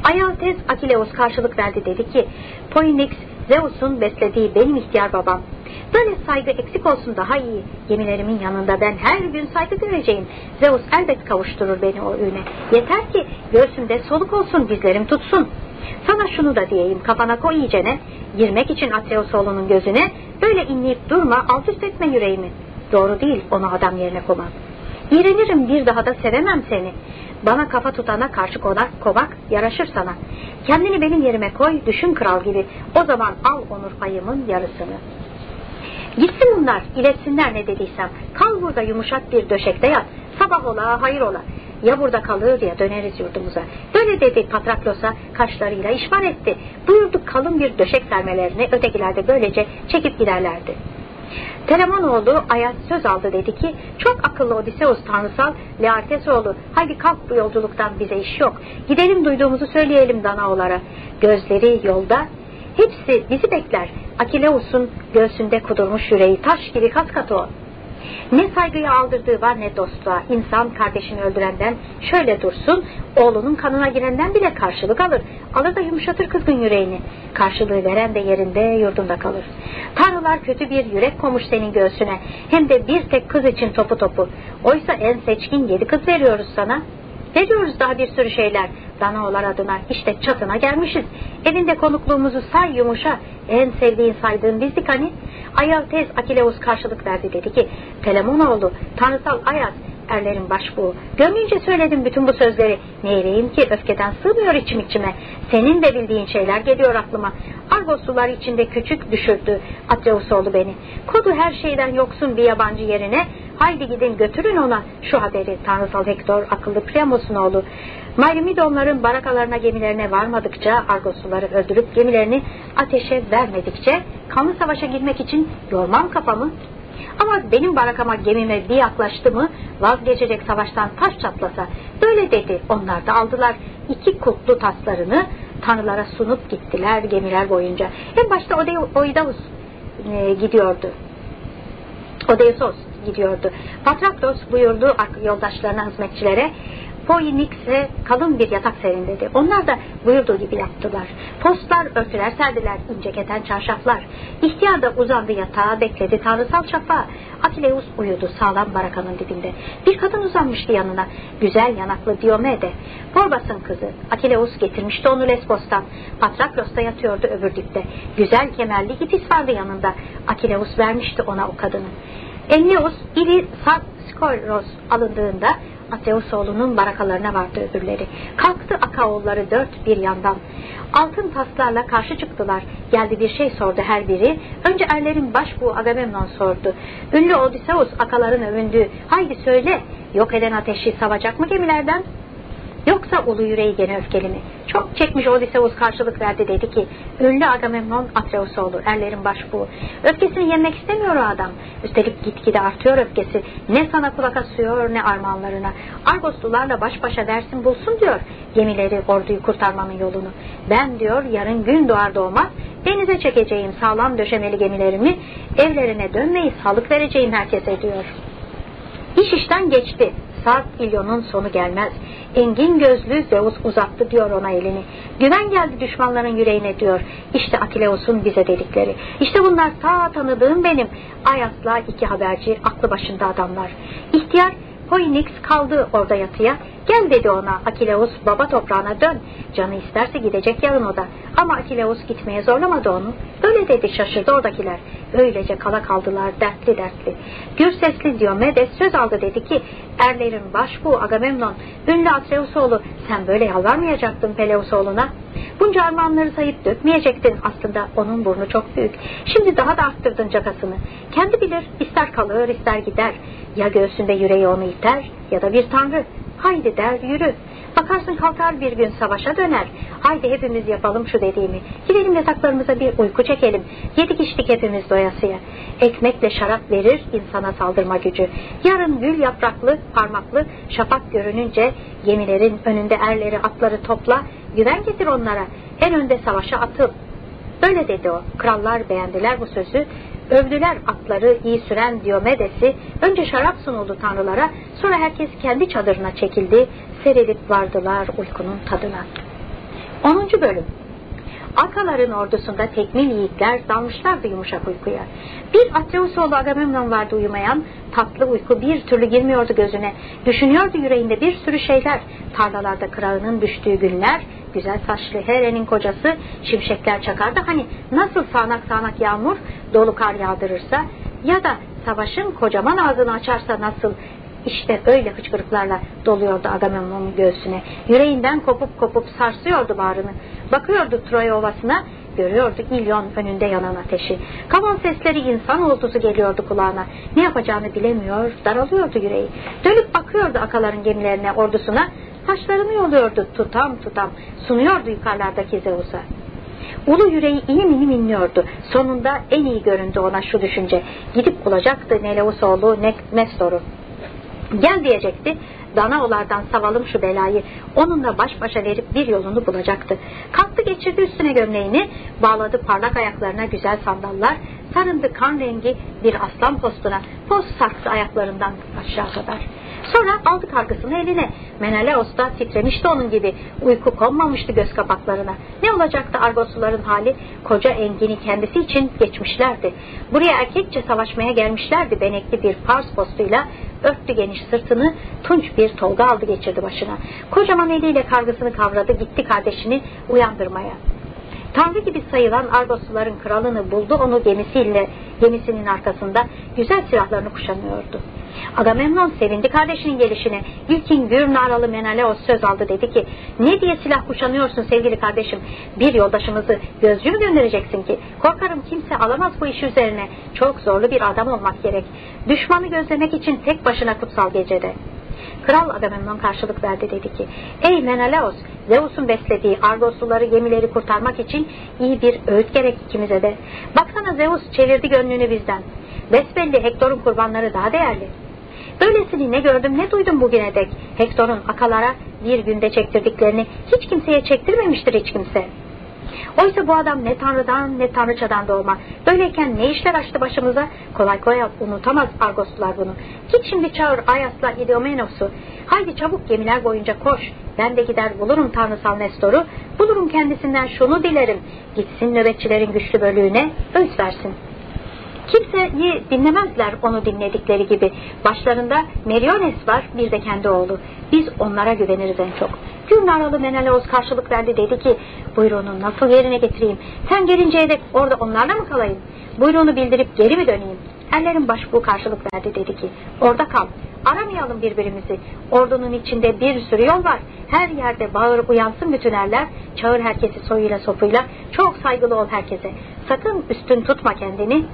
Ayaltez Akileus karşılık verdi dedi ki Poynix Zeus'un beslediği benim ihtiyar babam. Böyle saygı eksik olsun daha iyi. Gemilerimin yanında ben her gün saygı göreceğim. Zeus elbet kavuşturur beni o üne. Yeter ki göğsümde soluk olsun dizlerim tutsun. Sana şunu da diyeyim kafana koy iyicene. Girmek için Atreus gözüne böyle inleyip durma alt üst etme yüreğimi. Doğru değil onu adam yerine koymak. İğrenirim bir daha da sevemem seni. Bana kafa tutana karşı konak, kovak yaraşır sana. Kendini benim yerime koy, düşün kral gibi. O zaman al onur payımın yarısını. Gitsin bunlar, iletsinler ne dediysem. Kal burada yumuşak bir döşekte yat. Sabah ola, hayır ola. Ya burada kalır ya döneriz yurdumuza. Böyle dedi Patraklos'a kaşlarıyla işbar etti. Buyurduk kalın bir döşek sermelerini ötekiler de böylece çekip giderlerdi. Telemanoğlu Ayas söz aldı dedi ki çok akıllı Odiseus tanrısal Leartesoğlu haydi kalk bu yolculuktan bize iş yok. Gidelim duyduğumuzu söyleyelim Danaolara. Gözleri yolda hepsi bizi bekler. Akileus'un göğsünde kudurmuş yüreği taş gibi kas katı o. Ne saygıya aldırdığı var ne dostluğa. İnsan kardeşini öldürenden şöyle dursun, oğlunun kanına girenden bile karşılık alır. Alır da yumuşatır kızgın yüreğini. Karşılığı veren de yerinde yurdunda kalır. Tanrılar kötü bir yürek komuş senin göğsüne. Hem de bir tek kız için topu topu. Oysa en seçkin yedi kız veriyoruz sana. Veriyoruz daha bir sürü şeyler. Danaolar adına işte çatına gelmişiz. Evinde konukluğumuzu say yumuşa. En sevdiğin saydığın bizdik hani. Ayaltez Akileus karşılık verdi dedi ki Telemonoğlu tanrısal Ayaz erlerin başbuğu. Gönlünce söyledim bütün bu sözleri. Neyleyim ki öfkeden sığmıyor içim içime. Senin de bildiğin şeyler geliyor aklıma. Argoslular içinde küçük düşürdü Atreusoğlu beni. Kodu her şeyden yoksun bir yabancı yerine Haydi gidin götürün ona şu haberi. Tanrısal Hektor akıllı Priamos'un oğlu. Myrmidonların barakalarına gemilerine varmadıkça Argosluları öldürüp gemilerini ateşe vermedikçe kanlı savaşa girmek için yormam kafamı ama benim barakama gemime bir yaklaştı mı vazgeçecek savaştan taş çatlasa. Böyle dedi. Onlar da aldılar iki kutlu taslarını tanrılara sunup gittiler gemiler boyunca. En başta Oidaus e, gidiyordu. Odeisos gidiyordu. Patraklos buyurdu yoldaşlarına, hizmetçilere Phoenix'e kalın bir yatak serin dedi. Onlar da buyurduğu gibi yaptılar. Postlar, örtüler serdiler, ince keten çarşaflar. İhtiyar da uzandı yatağa, bekledi tanrısal şafağı. Akileus uyudu sağlam barakanın dibinde. Bir kadın uzanmıştı yanına. Güzel yanaklı Diomede. Porbas'ın kızı. Akileus getirmişti onu Lesbos'tan. Patraklos'ta yatıyordu öbür dipte. Güzel kemerli Hitis vardı yanında. Akileus vermişti ona o kadını. Ennius iri Skoros alındığında Ateus oğlunun barakalarına vardı öbürleri. Kalktı Akaoğulları dört bir yandan. Altın taslarla karşı çıktılar. Geldi bir şey sordu her biri. Önce erlerin başbuğu Agamemnon sordu. Ünlü Odysseus akaların övündüğü. Haydi söyle yok eden ateşi savacak mı gemilerden? Yoksa ulu yüreği gene öfkeli mi? Çok çekmiş Odysseus karşılık verdi dedi ki ünlü Agamemnon Atreus olur erlerin başbuğu. Öfkesini yenmek istemiyor o adam. Üstelik gitgide artıyor öfkesi. Ne sana kulak asıyor ne armağanlarına. Argoslularla baş başa versin bulsun diyor. Gemileri orduyu kurtarmanın yolunu. Ben diyor yarın gün doğar doğmaz denize çekeceğim sağlam döşemeli gemilerimi evlerine dönmeyi sağlık vereceğim herkese diyor. İş işten geçti. Sarp İlyon'un sonu gelmez. Engin gözlü Zeus uzattı diyor ona elini. Güven geldi düşmanların yüreğine diyor. İşte Akileus'un bize dedikleri. İşte bunlar ta tanıdığım benim. Ayas'la iki haberci aklı başında adamlar. İhtiyar Phoenix kaldı orada yatıya. Gel dedi ona Akileus baba toprağına dön. Canı isterse gidecek yarın o da. Ama Akileus gitmeye zorlamadı onu. Öyle dedi şaşırdı oradakiler. Öylece kala kaldılar dertli dertli. Gür sesli Diomedes söz aldı dedi ki erlerin başbuğu Agamemnon ünlü Atreus oğlu sen böyle yalvarmayacaktın Peleus oğluna. Bunca armağanları sayıp dökmeyecektin aslında onun burnu çok büyük. Şimdi daha da arttırdın cakasını. Kendi bilir ister kalır ister gider. Ya göğsünde yüreği onu iter ya da bir tanrı. Haydi der yürü. Bakarsın kalkar bir gün savaşa döner. Haydi hepimiz yapalım şu dediğimi. Gidelim yataklarımıza bir uyku çekelim. Yedik içtik hepimiz doyasıya. Ekmekle şarap verir insana saldırma gücü. Yarın gül yapraklı, parmaklı, şafak görününce gemilerin önünde erleri atları topla. Güven getir onlara. En önde savaşa atıl. Böyle dedi o. Krallar beğendiler bu sözü. Övdüler atları iyi süren Diomedes'i. Önce şarap sunuldu tanrılara. Sonra herkes kendi çadırına çekildi. Serilip vardılar uykunun tadına. 10. Bölüm Akaların ordusunda tekmil yiğitler dalmışlardı yumuşak uykuya. Bir Atreus oğlu Agamemnon vardı uyumayan, tatlı uyku bir türlü girmiyordu gözüne. Düşünüyordu yüreğinde bir sürü şeyler, tarlalarda kırağının düştüğü günler, güzel saçlı Here'nin kocası şimşekler çakardı. Hani nasıl sağanak sağanak yağmur dolu kar yağdırırsa ya da savaşın kocaman ağzını açarsa nasıl işte öyle hıçkırıklarla doluyordu Agamemnon'un göğsüne. Yüreğinden kopup kopup sarsıyordu bağrını. Bakıyordu Troya ovasına, görüyordu İlyon önünde yanan ateşi. Kavan sesleri insan oldusu geliyordu kulağına. Ne yapacağını bilemiyor, daralıyordu yüreği. Dönüp bakıyordu akaların gemilerine, ordusuna. Taşlarını yoluyordu tutam tutam, sunuyordu yukarılardaki Zeus'a. Ulu yüreği inim inim inliyordu. Sonunda en iyi göründü ona şu düşünce. Gidip bulacaktı Neleus oğlu Nestor'u. Gel diyecekti. Danaolardan savalım şu belayı. Onunla baş başa verip bir yolunu bulacaktı. Kalktı geçirdi üstüne gömleğini. Bağladı parlak ayaklarına güzel sandallar. Sarındı kan rengi bir aslan postuna. Post sarktı ayaklarından aşağı kadar. Sonra aldı kargısını eline. Menelaos da titremişti onun gibi. Uyku konmamıştı göz kapaklarına. Ne olacaktı Argosluların hali? Koca Engin'i kendisi için geçmişlerdi. Buraya erkekçe savaşmaya gelmişlerdi benekli bir pars postuyla. Örttü geniş sırtını, tunç bir tolga aldı geçirdi başına. Kocaman eliyle kargısını kavradı, gitti kardeşini uyandırmaya. Tanrı gibi sayılan Argosluların kralını buldu onu gemisiyle gemisinin arkasında güzel silahlarını kuşanıyordu. Agamemnon sevindi kardeşinin gelişine. İlkin gür naralı Menelaos söz aldı dedi ki ne diye silah kuşanıyorsun sevgili kardeşim? Bir yoldaşımızı gözcü mü göndereceksin ki? Korkarım kimse alamaz bu iş üzerine. Çok zorlu bir adam olmak gerek. Düşmanı gözlemek için tek başına kutsal gecede Kral Agamemnon karşılık verdi dedi ki Ey Menelaos Zeus'un beslediği Argosluları gemileri kurtarmak için iyi bir öğüt gerek ikimize de. Baksana Zeus çevirdi gönlünü bizden. Besbelli Hektor'un kurbanları daha değerli. Böylesini ne gördüm ne duydum bugüne dek. Hektor'un akalara bir günde çektirdiklerini hiç kimseye çektirmemiştir hiç kimse. Oysa bu adam ne tanrıdan ne tanrıçadan doğma. Böyleyken ne işler açtı başımıza? Kolay kolay unutamaz Argoslular bunu. Git şimdi çağır Ayas'la Idomenos'u. Haydi çabuk gemiler boyunca koş. Ben de gider bulurum tanrısal Nestor'u. Bulurum kendisinden şunu dilerim. Gitsin nöbetçilerin güçlü bölüğüne öğüt versin.'' Kimseyi dinlemezler onu dinledikleri gibi. Başlarında Meriones var bir de kendi oğlu. Biz onlara güveniriz en çok. Gülnaralı Menelaos karşılık verdi dedi ki buyruğunu nasıl yerine getireyim? Sen gelinceye dek orada onlarla mı kalayım? Buyruğunu bildirip geri mi döneyim? Ellerin başbuğu karşılık verdi dedi ki orada kal. Aramayalım birbirimizi. Ordunun içinde bir sürü yol var. Her yerde bağır uyansın bütün erler. Çağır herkesi soyuyla sopuyla. Çok saygılı ol herkese. Sakın üstün tutma kendini.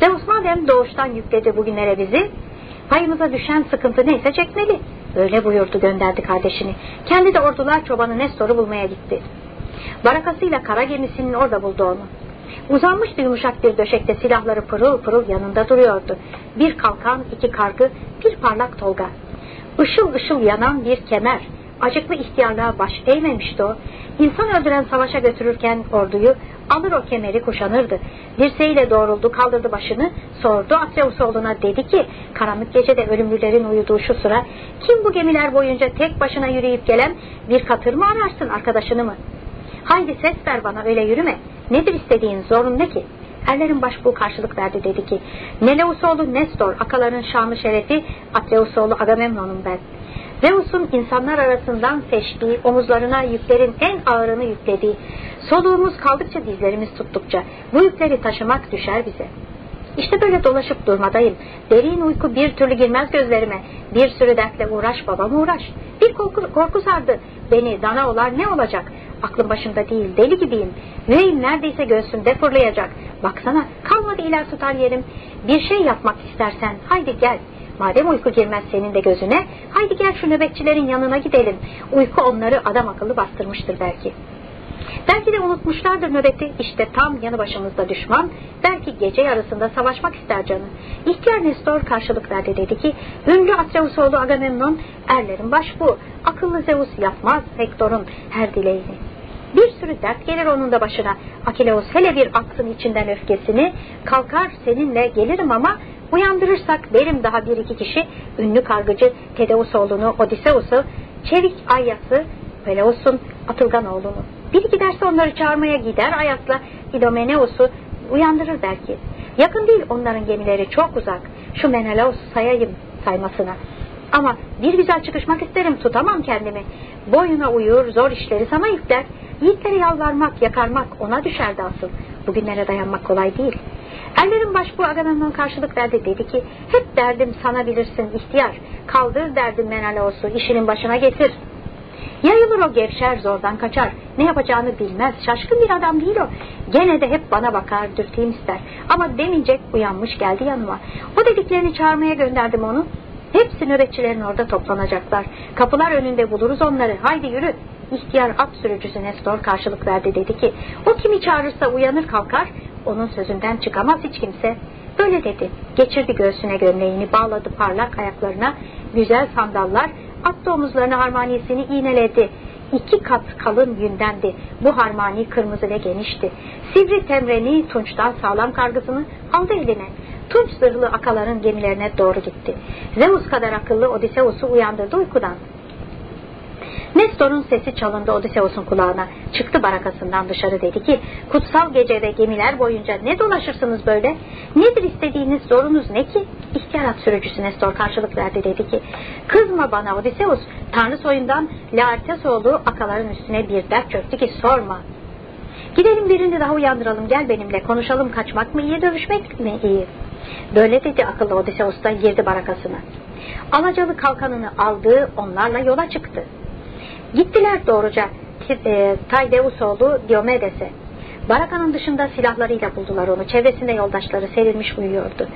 Zeus madem doğuştan yükledi bugünlere bizi, payımıza düşen sıkıntı neyse çekmeli. Öyle buyurdu gönderdi kardeşini. Kendi de ordular çobanı Nestor'u bulmaya gitti. Barakasıyla kara gemisinin orada buldu onu. Uzanmıştı yumuşak bir döşekte silahları pırıl pırıl yanında duruyordu. Bir kalkan, iki kargı, bir parlak tolga. Işıl ışıl yanan bir kemer. Acıklı ihtiyarlığa baş eğmemişti o. İnsan öldüren savaşa götürürken orduyu alır o kemeri kuşanırdı. Dirseğiyle doğruldu kaldırdı başını sordu Atreus oğluna dedi ki karanlık gecede ölümlülerin uyuduğu şu sıra kim bu gemiler boyunca tek başına yürüyüp gelen bir katır mı ararsın arkadaşını mı? Haydi ses ver bana öyle yürüme. Nedir istediğin zorun ne ki? Erlerin başbuğu karşılık verdi dedi ki Neleusoğlu Nestor akaların şanlı şerefi Atreusoğlu Agamemnon'um ben. Zeus'un insanlar arasından seçtiği, omuzlarına yüklerin en ağırını yüklediği, soluğumuz kaldıkça dizlerimiz tuttukça bu yükleri taşımak düşer bize. İşte böyle dolaşıp durmadayım. Derin uyku bir türlü girmez gözlerime. Bir sürü dertle uğraş babam uğraş. Bir korku, korku sardı. Beni dana olar ne olacak? Aklım başımda değil deli gibiyim. Yüreğim neredeyse göğsümde fırlayacak. Baksana kalmadı iler tutar yerim. Bir şey yapmak istersen haydi gel. Madem uyku girmez senin de gözüne, haydi gel şu nöbetçilerin yanına gidelim. Uyku onları adam akıllı bastırmıştır belki. Belki de unutmuşlardır nöbeti. İşte tam yanı başımızda düşman. Belki gece yarısında savaşmak ister canı. İhtiyar Nestor karşılık verdi dedi ki ünlü Atreus oğlu Agamemnon erlerin baş bu. Akıllı Zeus yapmaz Hektor'un her dileğini. Bir sürü dert gelir onun da başına. Akileus hele bir aksın içinden öfkesini kalkar seninle gelirim ama Uyandırırsak derim daha bir iki kişi ünlü kargıcı Tedeusoğlu'nu, Odiseus'u, Çevik Ayyas'ı, Peleus'un Atılgan oğlunu. Biri giderse onları çağırmaya gider Ayas'la İdomeneus'u uyandırır belki. Yakın değil onların gemileri çok uzak. Şu Menelaus sayayım saymasına. Ama bir güzel çıkışmak isterim tutamam kendimi. Boyuna uyur zor işleri sana yükler. Yiğitlere yalvarmak yakarmak ona düşerdi asıl. Bugünlere dayanmak kolay değil. Ellerin başbuğu Agamemnon karşılık verdi dedi ki hep derdim sana bilirsin ihtiyar kaldır derdim Menelaos'u işinin başına getir. Yayılır o gevşer zordan kaçar ne yapacağını bilmez şaşkın bir adam değil o. Gene de hep bana bakar dürteyim ister ama demeyecek uyanmış geldi yanıma. O dediklerini çağırmaya gönderdim onu. Hepsi nöbetçilerin orada toplanacaklar. Kapılar önünde buluruz onları. Haydi yürü. İhtiyar at sürücüsü Nestor karşılık verdi dedi ki o kimi çağırırsa uyanır kalkar onun sözünden çıkamaz hiç kimse. Böyle dedi. Geçirdi göğsüne gömleğini, bağladı parlak ayaklarına, güzel sandallar, attı omuzlarına harmaniyesini iğneledi. İki kat kalın gündendi. Bu harmani kırmızı ve genişti. Sivri temreni, tunçtan sağlam kargısını aldı eline. Tunç zırhlı akaların gemilerine doğru gitti. Zeus kadar akıllı Odiseus'u uyandırdı uykudan. Nestor'un sesi çalındı Odysseus'un kulağına. Çıktı barakasından dışarı dedi ki kutsal gecede gemiler boyunca ne dolaşırsınız böyle? Nedir istediğiniz zorunuz ne ki? İhtiyar sürücüsü Nestor karşılık verdi dedi ki kızma bana Odysseus Tanrı soyundan Laertes oğlu akaların üstüne bir dert çöktü ki sorma. Gidelim birini daha uyandıralım gel benimle konuşalım kaçmak mı iyi dövüşmek mi iyi. Böyle dedi akıllı Odysseus da girdi barakasına. Alacalı kalkanını aldı onlarla yola çıktı. Gittiler doğruca e, Taydeusoğlu Diomedes'e. Barakanın dışında silahlarıyla buldular onu. Çevresinde yoldaşları serilmiş uyuyordu.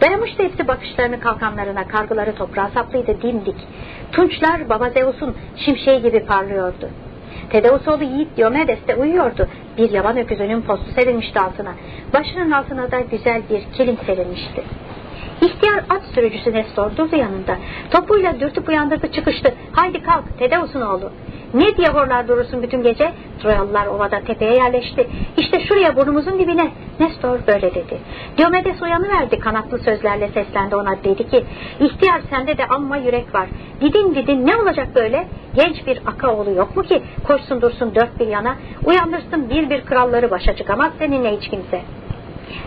Dayamıştı hepsi bakışlarını kalkanlarına, kargıları toprağa saplıydı dimdik. Tunçlar Baba Zeus'un şimşeği gibi parlıyordu. Tedeusoğlu Yiğit Diomedes de uyuyordu. Bir yaban öküzünün postu serilmişti altına. Başının altına da güzel bir kilim serilmişti. İhtiyar at sürücüsü Nestor durdu yanında. Topuyla dürtüp uyandırdı çıkıştı. Haydi kalk Tedeus'un oğlu. Ne diye horlar durursun bütün gece? Troyalılar ovada tepeye yerleşti. İşte şuraya burnumuzun dibine. Nestor böyle dedi. Diomedes uyanıverdi kanatlı sözlerle seslendi ona dedi ki İhtiyar sende de amma yürek var. Didin didin ne olacak böyle? Genç bir aka oğlu yok mu ki? Koşsun dursun dört bir yana. Uyandırsın bir bir kralları başa çıkamaz seninle hiç kimse.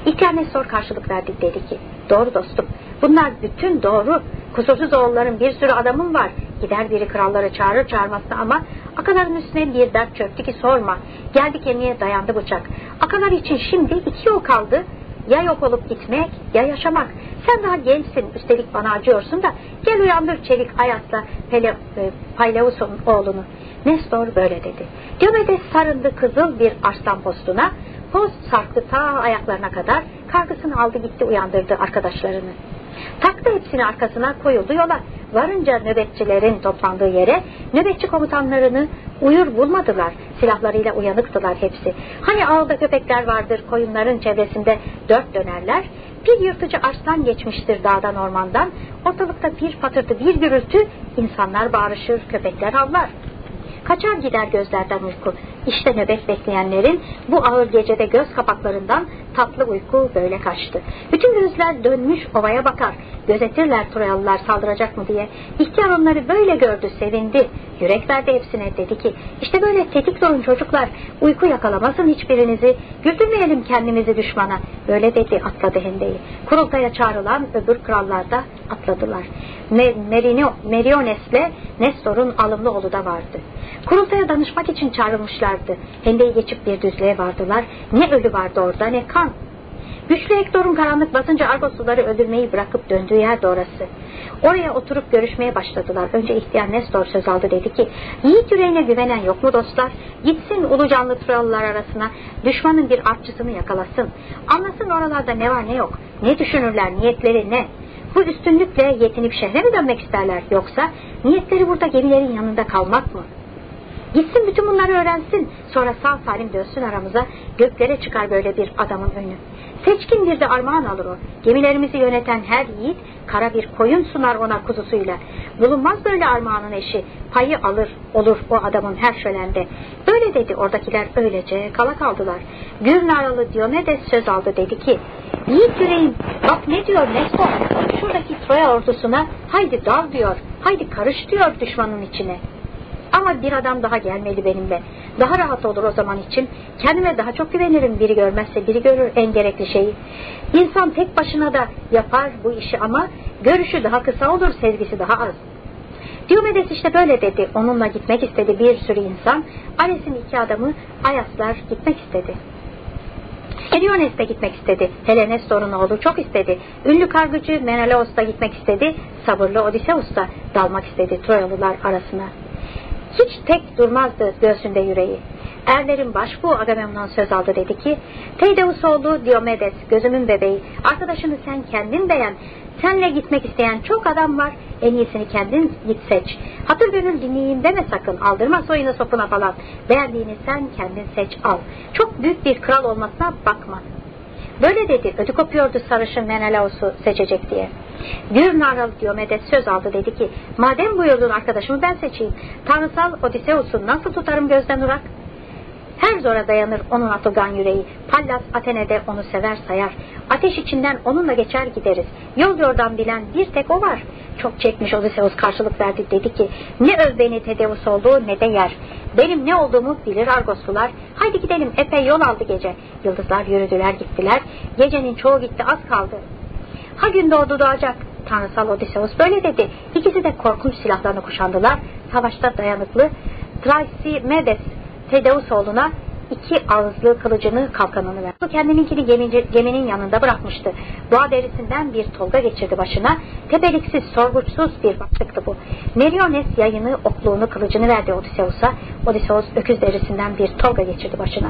İhtiyar Nestor karşılık verdi dedi ki doğru dostum bunlar bütün doğru. Kusursuz oğulların bir sürü adamım var. Gider biri kralları çağırır çağırmazsa ama akaların üstüne bir dert çöktü ki sorma. Geldi kemiğe dayandı bıçak. Akalar için şimdi iki yol kaldı. Ya yok olup gitmek ya yaşamak. Sen daha gençsin üstelik bana acıyorsun da gel uyandır çelik ayakla Pele, e, Payleus'un oğlunu. Nestor böyle dedi. Diomedes sarındı kızıl bir arslan postuna Poz sarktı ta ayaklarına kadar kargısını aldı gitti uyandırdı arkadaşlarını. Taktı hepsini arkasına koyuldu yola. Varınca nöbetçilerin toplandığı yere nöbetçi komutanlarını uyur bulmadılar. Silahlarıyla uyanıktılar hepsi. Hani ağda köpekler vardır koyunların çevresinde dört dönerler. Bir yırtıcı arslan geçmiştir dağdan ormandan. Ortalıkta bir patırtı bir gürültü insanlar bağırışır köpekler havlar. Kaçar gider gözlerden uyku. İşte nöbet bekleyenlerin bu ağır gecede göz kapaklarından tatlı uyku böyle kaçtı. Bütün gözler dönmüş ovaya bakar. Gözetirler Troyalılar saldıracak mı diye. İhtiyar onları böyle gördü, sevindi. Yürek verdi hepsine dedi ki işte böyle tetik durun çocuklar. Uyku yakalamasın hiçbirinizi. Güldürmeyelim kendimizi düşmana. Böyle dedi atladı hendeyi. Kurultaya çağrılan öbür krallar da atladılar. Merino, Meriones'le Nestor'un alımlı oğlu da vardı. Kurultaya danışmak için çağrılmışlardı. Hendeyi geçip bir düzlüğe vardılar. Ne ölü vardı orada ne kan. Güçlü Hektor'un karanlık basınca Argosluları öldürmeyi bırakıp döndüğü yer de. Oraya oturup görüşmeye başladılar. Önce ihtiyar Nestor söz aldı dedi ki Yiğit yüreğine güvenen yok mu dostlar? Gitsin ulu canlı Troyalılar arasına düşmanın bir artçısını yakalasın. Anlasın oralarda ne var ne yok. Ne düşünürler niyetleri ne? Bu üstünlükle yetinip şehre mi dönmek isterler yoksa niyetleri burada gemilerin yanında kalmak mı? Gitsin bütün bunları öğrensin. Sonra sağ salim dönsün aramıza. Göklere çıkar böyle bir adamın önü. Seçkin bir de armağan alır o. Gemilerimizi yöneten her yiğit kara bir koyun sunar ona kuzusuyla. Bulunmaz böyle armağanın eşi. Payı alır olur o adamın her şölende. Öyle dedi oradakiler öylece kala kaldılar. Gür naralı Diomedes söz aldı dedi ki Yiğit yüreğim bak ne diyor Nestor şuradaki Troya ordusuna haydi dal diyor haydi karış diyor düşmanın içine. Ama bir adam daha gelmeli benimle. Daha rahat olur o zaman için. Kendime daha çok güvenirim biri görmezse biri görür en gerekli şeyi. İnsan tek başına da yapar bu işi ama görüşü daha kısa olur sezgisi daha az. Diomedes işte böyle dedi. Onunla gitmek istedi bir sürü insan. Ares'in iki adamı Ayaslar gitmek istedi. Eriones de gitmek istedi. Helenestor'un oğlu çok istedi. Ünlü kargıcı Menelaos da gitmek istedi. Sabırlı Odysseus da dalmak istedi Troyalılar arasına. Hiç tek durmazdı göğsünde yüreği. Erlerin başbuğu Agamemnon söz aldı dedi ki Teydeus oğlu Diomedes gözümün bebeği. Arkadaşını sen kendin beğen. Senle gitmek isteyen çok adam var. En iyisini kendin git seç. Hatır gönül dinleyeyim deme sakın. Aldırma soyunu sopuna falan. Beğendiğini sen kendin seç al. Çok büyük bir kral olmasına bakma Böyle dedi, ödü kopuyordu sarışın Menelaos'u seçecek diye. Gür naralı Diomedes söz aldı dedi ki, madem buyurdun arkadaşımı ben seçeyim, tanrısal Odysseus'u nasıl tutarım gözden urak? Her zora dayanır onun atılgan yüreği. Pallas Atene'de onu sever sayar. Ateş içinden onunla geçer gideriz. Yol yordan bilen bir tek o var. Çok çekmiş Odysseus karşılık verdi dedi ki ne öv beni Tedeus olduğu ne de yer. Benim ne olduğumu bilir Argoslular. Haydi gidelim epey yol aldı gece. Yıldızlar yürüdüler gittiler. Gecenin çoğu gitti az kaldı. Ha gün doğdu doğacak. Tanrısal Odysseus böyle dedi. İkisi de korkunç silahlarını kuşandılar. Savaşta dayanıklı Medes Tedeus oğluna iki ağızlı kılıcını kalkanını verdi. Kendininkini gemi, geminin yanında bırakmıştı. Boğa derisinden bir tolga geçirdi başına. Tepeliksiz, sorguçsuz bir başlıktı bu. Meriones yayını, okluğunu, kılıcını verdi Odysseus'a. Odysseus öküz derisinden bir tolga geçirdi başına.